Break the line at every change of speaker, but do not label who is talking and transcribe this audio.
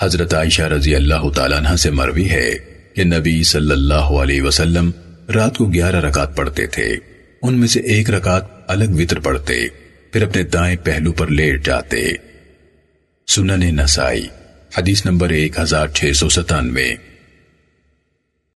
حضرت عائشہ رضی اللہ تعالیٰ عنہ سے مروی ہے کہ نبی صلی اللہ علیہ وسلم رات کو گیارہ رکعت پڑھتے تھے۔ ان میں سے ایک رکعت الگ وطر پڑھتے، پھر اپنے دائیں پہلو پر لیٹ جاتے۔ سنن نسائی، حدیث نمبر ایک ہزار چھ سو ستانوے۔